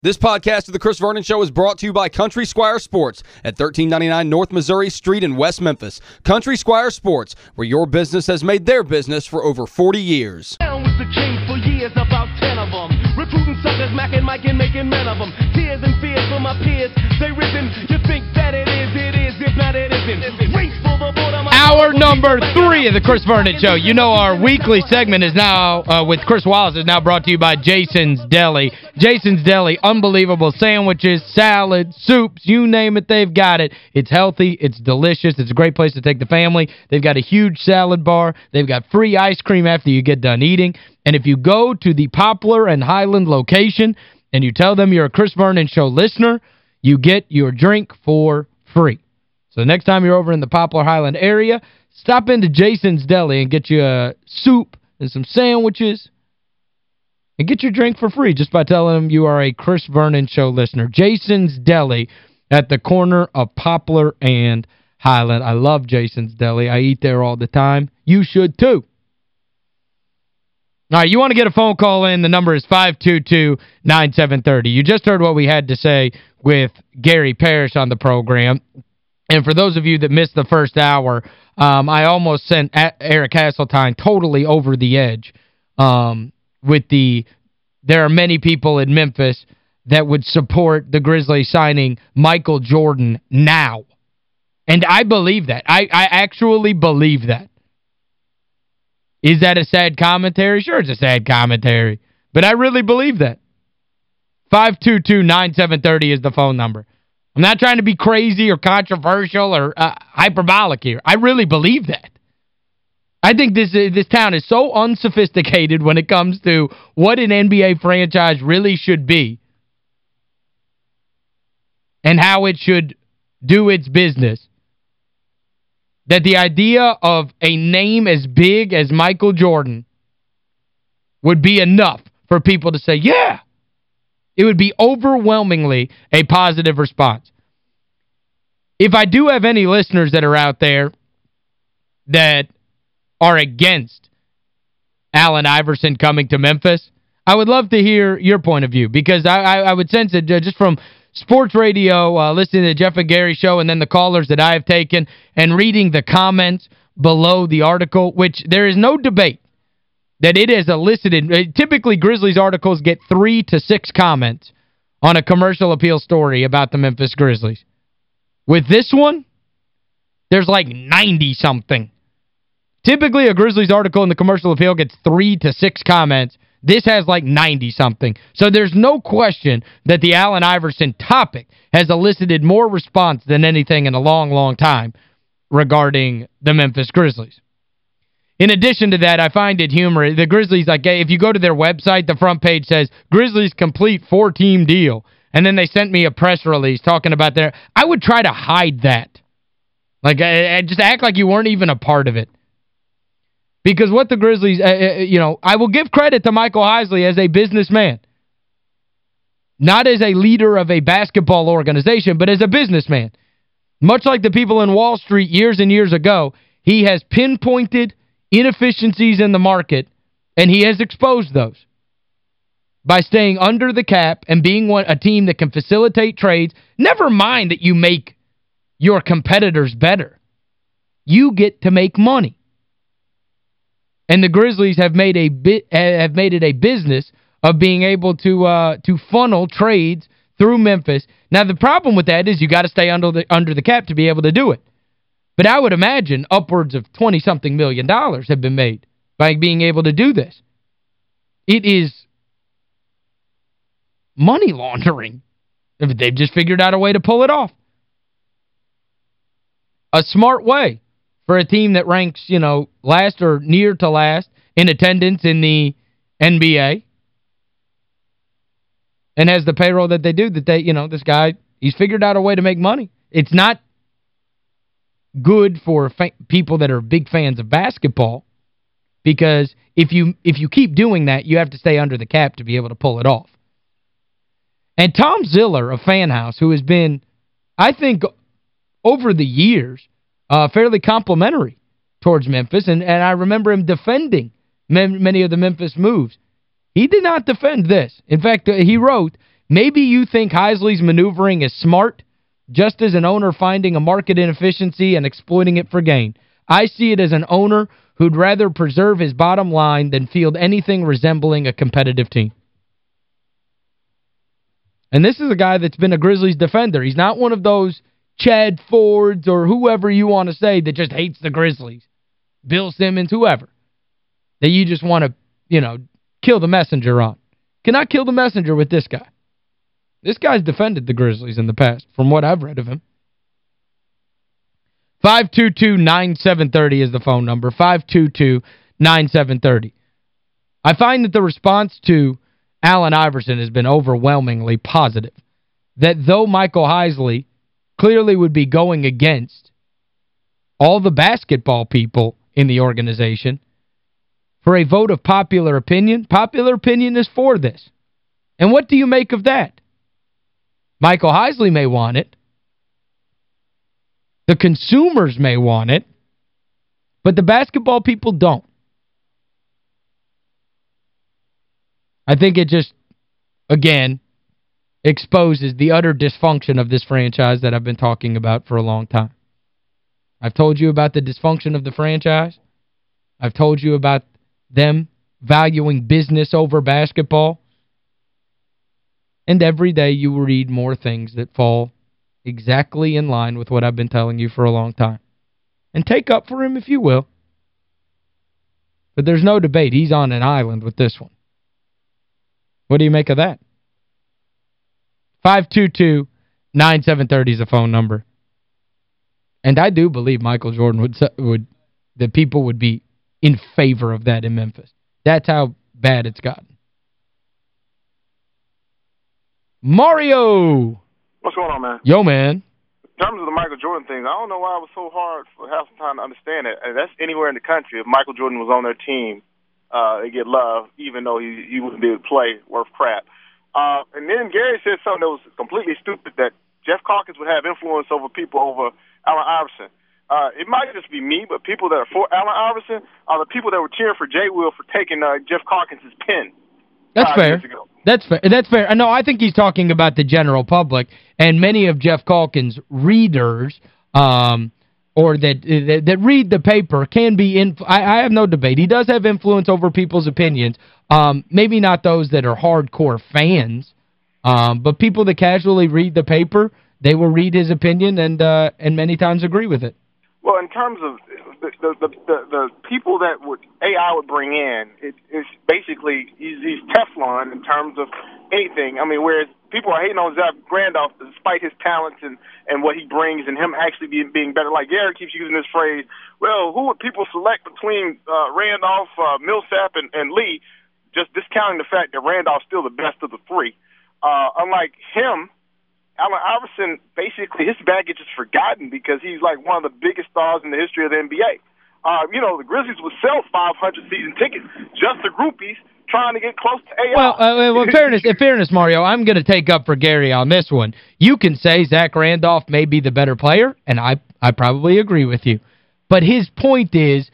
This podcast of The Chris Vernon Show is brought to you by Country Squire Sports at 1399 North Missouri Street in West Memphis. Country Squire Sports, where your business has made their business for over 40 years. Down with the king for years, about ten of them. Recruiting suckers, Mike, and making men of them. Tears and fears for my peers, they. You think that it is, it is, if not it isn't. Hour number three of the Chris Vernon Show. You know our weekly segment is now, uh, with Chris Wallace, is now brought to you by Jason's Deli. Jason's Deli, unbelievable sandwiches, salads, soups, you name it, they've got it. It's healthy, it's delicious, it's a great place to take the family. They've got a huge salad bar. They've got free ice cream after you get done eating. And if you go to the Poplar and Highland location and you tell them you're a Chris Vernon Show listener, you get your drink for free. So next time you're over in the Poplar Highland area, stop into Jason's Deli and get you a soup and some sandwiches and get your drink for free just by telling them you are a Chris Vernon Show listener. Jason's Deli at the corner of Poplar and Highland. I love Jason's Deli. I eat there all the time. You should too. All right, you want to get a phone call in, the number is 522-9730. You just heard what we had to say with Gary Parrish on the program. And for those of you that missed the first hour, um, I almost sent Eric Hasseltine totally over the edge um, with the there are many people in Memphis that would support the Grizzlies signing Michael Jordan now. And I believe that. I, I actually believe that. Is that a sad commentary? Sure, it's a sad commentary. But I really believe that. 522-9730 is the phone number. I'm not trying to be crazy or controversial or uh, hyperbolic here. I really believe that. I think this uh, this town is so unsophisticated when it comes to what an NBA franchise really should be and how it should do its business that the idea of a name as big as Michael Jordan would be enough for people to say, yeah, it would be overwhelmingly a positive response. If I do have any listeners that are out there that are against Allen Iverson coming to Memphis, I would love to hear your point of view because I, I, I would sense it uh, just from sports radio, uh, listening to the Jeff and Gary show, and then the callers that I have taken, and reading the comments below the article, which there is no debate that it has elicited. Uh, typically, Grizzlies articles get three to six comments on a commercial appeal story about the Memphis Grizzlies. With this one, there's like 90-something. Typically, a Grizzlies article in the commercial appeal gets three to six comments. This has like 90-something. So there's no question that the Allen Iverson topic has elicited more response than anything in a long, long time regarding the Memphis Grizzlies. In addition to that, I find it humorous. The Grizzlies, like if you go to their website, the front page says, Grizzlies complete four-team deal. And then they sent me a press release talking about their... I would try to hide that. Like, I, I just act like you weren't even a part of it. Because what the Grizzlies, uh, you know, I will give credit to Michael Heisley as a businessman. Not as a leader of a basketball organization, but as a businessman. Much like the people in Wall Street years and years ago, he has pinpointed inefficiencies in the market, and he has exposed those by staying under the cap and being one, a team that can facilitate trades. Never mind that you make your competitors better. You get to make money. And the Grizzlies have made a bit have made it a business of being able to uh, to funnel trades through Memphis. Now the problem with that is you got to stay under the under the cap to be able to do it. But I would imagine upwards of 20-something million dollars have been made by being able to do this. It is money laundering. They've just figured out a way to pull it off. A smart way for a team that ranks, you know, last or near to last in attendance in the NBA and has the payroll that they do that they, you know, this guy, he's figured out a way to make money. It's not good for people that are big fans of basketball because if you if you keep doing that, you have to stay under the cap to be able to pull it off. And Tom Ziller of Fan House, who has been, I think, over the years, uh, fairly complimentary towards Memphis, and, and I remember him defending many of the Memphis moves. He did not defend this. In fact, uh, he wrote, Maybe you think Heisley's maneuvering is smart, just as an owner finding a market inefficiency and exploiting it for gain. I see it as an owner who'd rather preserve his bottom line than field anything resembling a competitive team. And this is a guy that's been a Grizzlies defender. He's not one of those Chad Fords or whoever you want to say that just hates the Grizzlies. Bill Simmons, whoever. That you just want to, you know, kill the messenger on. Cannot kill the messenger with this guy. This guy's defended the Grizzlies in the past, from what I've read of him. 522-9730 is the phone number. 522-9730. I find that the response to Allen Iverson has been overwhelmingly positive. That though Michael Heisley clearly would be going against all the basketball people in the organization, for a vote of popular opinion, popular opinion is for this. And what do you make of that? Michael Heisley may want it. The consumers may want it. But the basketball people don't. I think it just, again, exposes the utter dysfunction of this franchise that I've been talking about for a long time. I've told you about the dysfunction of the franchise. I've told you about them valuing business over basketball. And every day you read more things that fall exactly in line with what I've been telling you for a long time. And take up for him if you will. But there's no debate. He's on an island with this one. What do you make of that? 522-9730 is the phone number. And I do believe Michael Jordan would would that people would be in favor of that in Memphis. That's how bad it's gotten. Mario! What's going on, man? Yo, man. In terms of the Michael Jordan thing, I don't know why it was so hard for half the time to understand it. And that's anywhere in the country. If Michael Jordan was on their team, uh, they get love, even though he, he wouldn't be able to play worth crap. Uh, and then Gary said something that was completely stupid, that Geoff Calkins would have influence over people over Allen Iverson. Uh, it might just be me, but people that are for Allen Iverson are the people that were cheering for Jay Will for taking uh, Geoff Calkins' pen. That's fair. That's fair. That's fair. No, I think he's talking about the general public and many of Geoff Calkins' readers um, or that, that, that read the paper can be in I, I have no debate. He does have influence over people's opinions. Um, maybe not those that are hardcore fans, um, but people that casually read the paper, they will read his opinion and uh, and many times agree with it. Well, in terms of the the the, the, people that would AI would bring in, it, it's basically he's, he's Teflon in terms of anything. I mean, whereas people are hating on Zach Randolph despite his talents and and what he brings and him actually being being better. Like Gary keeps using this phrase. Well, who would people select between uh, Randolph, uh, Millsap, and, and Lee? Just discounting the fact that Randolph's still the best of the three. Uh, unlike him, Allen Iverson, basically his baggage is forgotten because he's like one of the biggest stars in the history of the NBA. Uh, you know, the Grizzlies would sell 500 season tickets just to groupies trying to get close to AI. Well, uh, well fairness, in fairness, Mario, I'm going to take up for Gary on this one. You can say Zach Randolph may be the better player, and I I probably agree with you. But his point is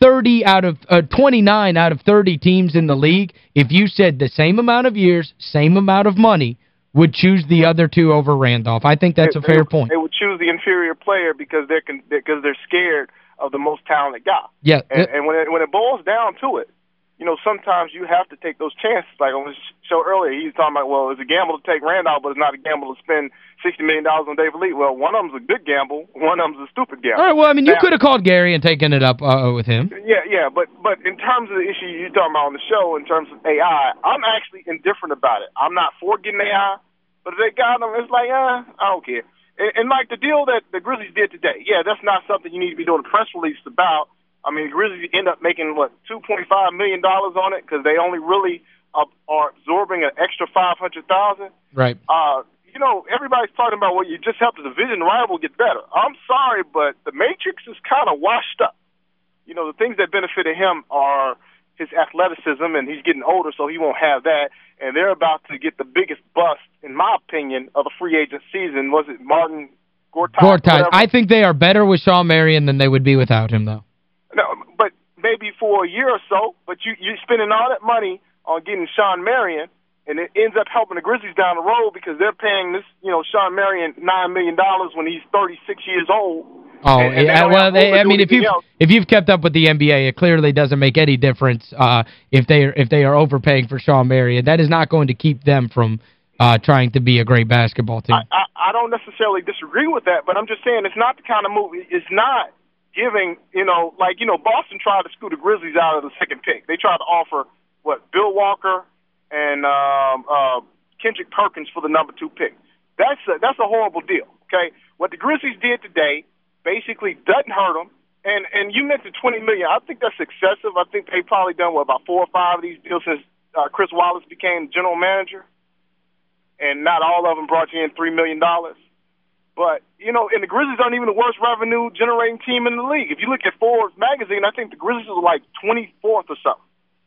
30 out of uh, 29 out of 30 teams in the league, if you said the same amount of years, same amount of money, would choose the other two over Randolph. I think that's they, a fair they, point. They would choose the inferior player because they're because they're scared of the most talented guy. Yeah. And, and when it, when it boils down to it, you know, sometimes you have to take those chances. Like on the show earlier, he's talking about, well, it's a gamble to take Randolph, but it's not a gamble to spend $60 million on David Lee. Well, one of them's a good gamble. One of them's a stupid gamble. All right, well, I mean, you could have called Gary and taken it up uh, with him. Yeah, yeah, but but in terms of the issue you're talking about on the show, in terms of AI, I'm actually indifferent about it. I'm not for getting AI. But if they got them, it's like, uh, I don't care. And, and like the deal that the Grizzlies did today, yeah, that's not something you need to be doing a press release about. I mean, Grizzlies end up making, what, $2.5 million on it because they only really uh, are absorbing an extra 500000 Right. Uh, you know, everybody's talking about, well, you just help the division rival get better. I'm sorry, but the Matrix is kind of washed up. You know, the things that benefited him are his athleticism, and he's getting older, so he won't have that. And they're about to get the biggest bust, in my opinion, of the free agent season. Was it Marcin Gortat? Gortat. I think they are better with Shawn Marion than they would be without him, though. Maybe for a year or so. But you, you're spending all that money on getting Shawn Marion, and it ends up helping the Grizzlies down the road because they're paying this, you know, Sean Marion $9 million when he's 36 years old. Oh, and, and yeah, well, they, I mean, if you you've, if you've kept up with the NBA, it clearly doesn't make any difference uh, if they are, if they are overpaying for Shawn Marion. That is not going to keep them from uh, trying to be a great basketball team. I, I, I don't necessarily disagree with that, but I'm just saying it's not the kind of move. It's not giving, you know, like, you know, Boston tried to screw the Grizzlies out of the second pick. They tried to offer, what, Bill Walker and um, uh, Kendrick Perkins for the number two pick. That's a, that's a horrible deal, okay? What the Grizzlies did today basically doesn't hurt them. And and you mentioned twenty million. I think that's excessive. I think they've probably done what about four or five of these deals since uh, Chris Wallace became general manager, and not all of them brought you in three million dollars. But you know, and the Grizzlies aren't even the worst revenue generating team in the league. If you look at Forbes magazine, I think the Grizzlies are like twenty fourth or something.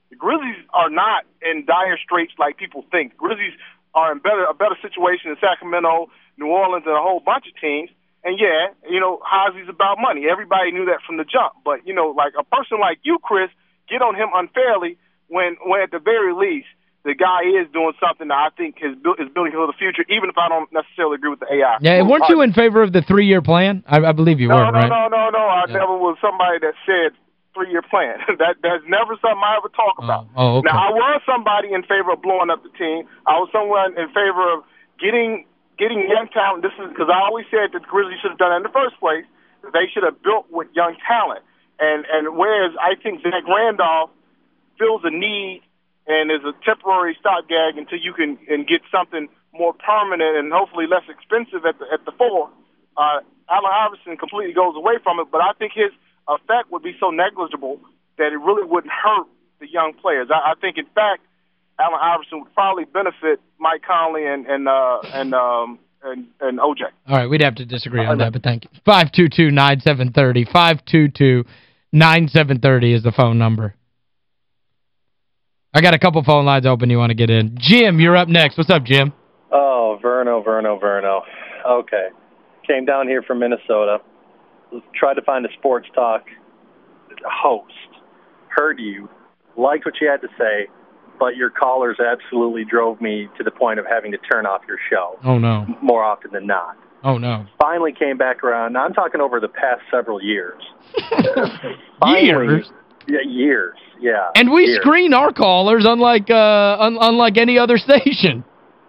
The Grizzlies are not in dire straits like people think. The Grizzlies are in better a better situation than Sacramento, New Orleans, and a whole bunch of teams. And yeah, you know, Hozzy's about money. Everybody knew that from the jump. But, you know, like a person like you, Chris, get on him unfairly when, when at the very least, the guy is doing something that I think is, is building for the future, even if I don't necessarily agree with the AI. Yeah, weren't you in favor of the three-year plan? I, I believe you no, were, no, right? No, no, no, I yeah. never was somebody that said three-year plan. that That's never something I ever talk about. Oh, oh okay. Now, I was somebody in favor of blowing up the team. I was someone in favor of getting getting young talent. This is because I always said that the Grizzlies should have done it in the first place. They should have built with young talent. And and whereas I think Zach Randolph fills a need and is a temporary stopgap until you can and get something more permanent and hopefully less expensive at the at the four. Uh, Allen Iverson completely goes away from it, but I think his effect would be so negligible that it really wouldn't hurt the young players. I, I think, in fact, Allen Iverson would probably benefit Mike Conley and and uh, and um and and OJ. All right, we'd have to disagree on that, but thank you. 522-9730. 522-9730 is the phone number. I got a couple phone lines open you want to get in. Jim, you're up next. What's up, Jim? Oh, Verno, Verno, Verno. Okay. Came down here from Minnesota. Tried to find a sports talk host. Heard you. Liked what you had to say but your callers absolutely drove me to the point of having to turn off your show. Oh, no. More often than not. Oh, no. Finally came back around. Now, I'm talking over the past several years. Finally, years? Yeah, years, yeah. And we years. screen our callers unlike uh, un unlike any other station.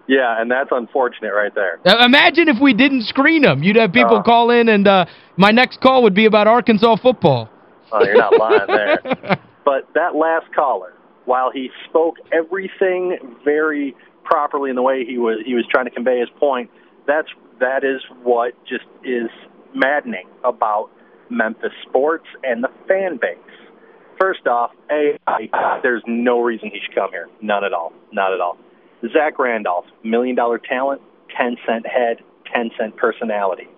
Yeah, and that's unfortunate right there. Uh, imagine if we didn't screen them. You'd have people uh, call in, and uh, my next call would be about Arkansas football. Oh, you're not lying there. but that last caller, while he spoke everything very properly in the way he was he was trying to convey his point, that's that is what just is maddening about Memphis sports and the fan base. First off, a there's no reason he should come here. None at all. Not at all. Zach Randolph, million dollar talent, ten cent head, ten cent personality.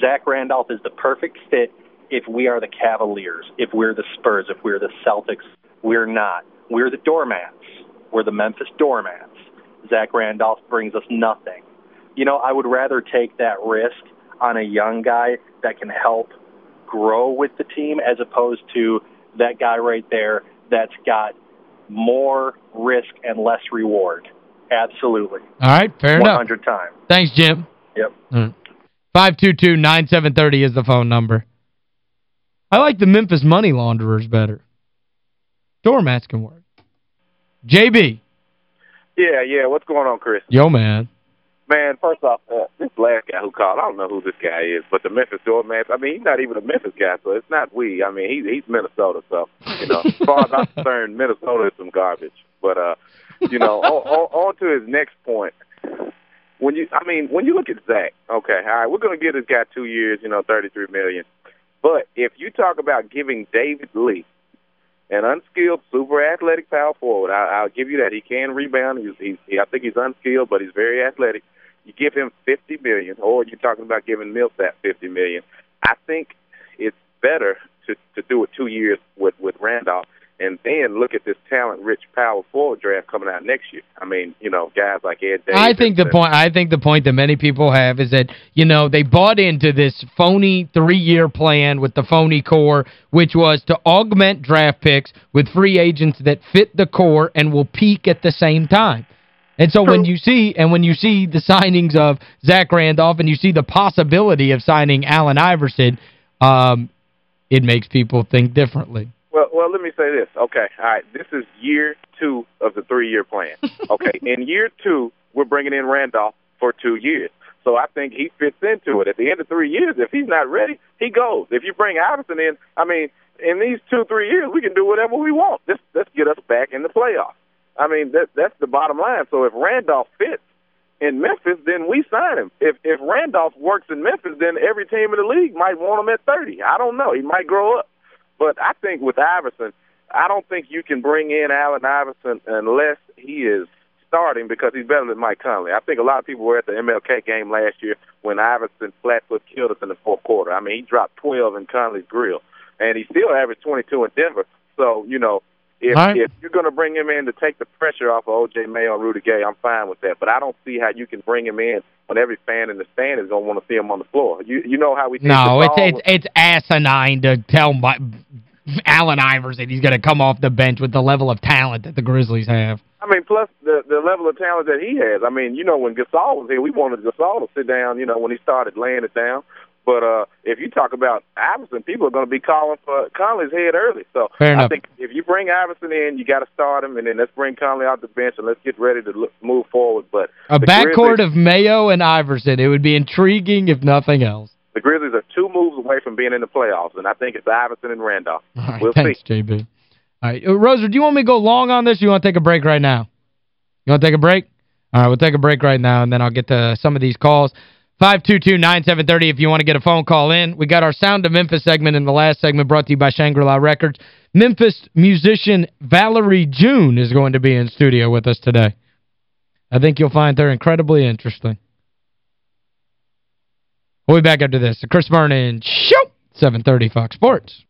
Zach Randolph is the perfect fit if we are the Cavaliers, if we're the Spurs, if we're the Celtics. We're not. We're the doormats. We're the Memphis doormats. Zach Randolph brings us nothing. You know, I would rather take that risk on a young guy that can help grow with the team as opposed to that guy right there that's got more risk and less reward. Absolutely. All right, fair 100 enough. 100 times. Thanks, Jim. Yep. Mm. 522-9730 is the phone number. I like the Memphis money launderers better. Doormats can work. JB. Yeah, yeah. What's going on, Chris? Yo, man. Man, first off, uh, this last guy who called, I don't know who this guy is, but the Memphis Doormats, I mean, he's not even a Memphis guy, so it's not we. I mean, he's, he's Minnesota, so, you know, as far as I'm concerned, Minnesota is some garbage. But, uh, you know, on, on, on to his next point. When you, I mean, when you look at Zach, okay, all right, we're going to give this guy two years, you know, 33 million. But if you talk about giving David Lee, an unskilled, super athletic power forward. I, I'll give you that. He can rebound. He's, he's, he, I think he's unskilled, but he's very athletic. You give him fifty million, or you're talking about giving Millsap fifty million. I think it's better to to do it two years with with Randolph and then look at this talent-rich power forward draft coming out next year. I mean, you know, guys like Ed Davis. I think the point I think the point that many people have is that, you know, they bought into this phony three-year plan with the phony core, which was to augment draft picks with free agents that fit the core and will peak at the same time. And so when you see and when you see the signings of Zach Randolph and you see the possibility of signing Allen Iverson, um, it makes people think differently. Well, let me say this. Okay, all right. This is year two of the three-year plan. Okay, in year two, we're bringing in Randolph for two years. So I think he fits into it. At the end of three years, if he's not ready, he goes. If you bring Iverson in, I mean, in these two, three years, we can do whatever we want. Let's, let's get us back in the playoffs. I mean, that, that's the bottom line. So if Randolph fits in Memphis, then we sign him. If if Randolph works in Memphis, then every team in the league might want him at 30. I don't know. He might grow up. But I think with Iverson, I don't think you can bring in Allen Iverson unless he is starting because he's better than Mike Conley. I think a lot of people were at the MLK game last year when Iverson flatfoot killed us in the fourth quarter. I mean, he dropped 12 in Conley's grill, and he still averaged 22 in Denver. So, you know, if, right. if you're going to bring him in to take the pressure off of O.J. Mayo and Rudy Gay, I'm fine with that. But I don't see how you can bring him in when every fan in the stand is going to want to see him on the floor. You you know how we No, it's it's it's asinine to tell my, Allen Iverson he's going to come off the bench with the level of talent that the Grizzlies have. I mean, plus the the level of talent that he has. I mean, you know, when Gasol was here, we wanted Gasol to sit down, you know, when he started laying it down. But uh, if you talk about Iverson, people are going to be calling for Conley's head early. So Fair I enough. think if you bring Iverson in, you got to start him, and then let's bring Conley out the bench and let's get ready to look, move forward. But A backcourt of Mayo and Iverson. It would be intriguing if nothing else. The Grizzlies are two moves away from being in the playoffs, and I think it's Iverson and Randolph. All right, we'll thanks, see. JB. All right, uh, Roser, do you want me to go long on this or you want to take a break right now? You want to take a break? All right, we'll take a break right now, and then I'll get to some of these calls. 522-9730 if you want to get a phone call in. We got our Sound of Memphis segment in the last segment brought to you by Shangri-La Records. Memphis musician Valerie June is going to be in studio with us today. I think you'll find her incredibly interesting. We'll be back after this. The Chris Vernon Show, 730 Fox Sports.